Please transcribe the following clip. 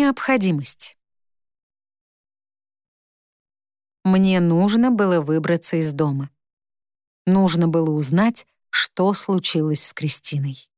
Необходимость. Мне нужно было выбраться из дома. Нужно было узнать, что случилось с Кристиной.